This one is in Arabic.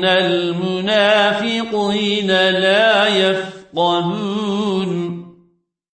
إن المنافقين لا يفقهون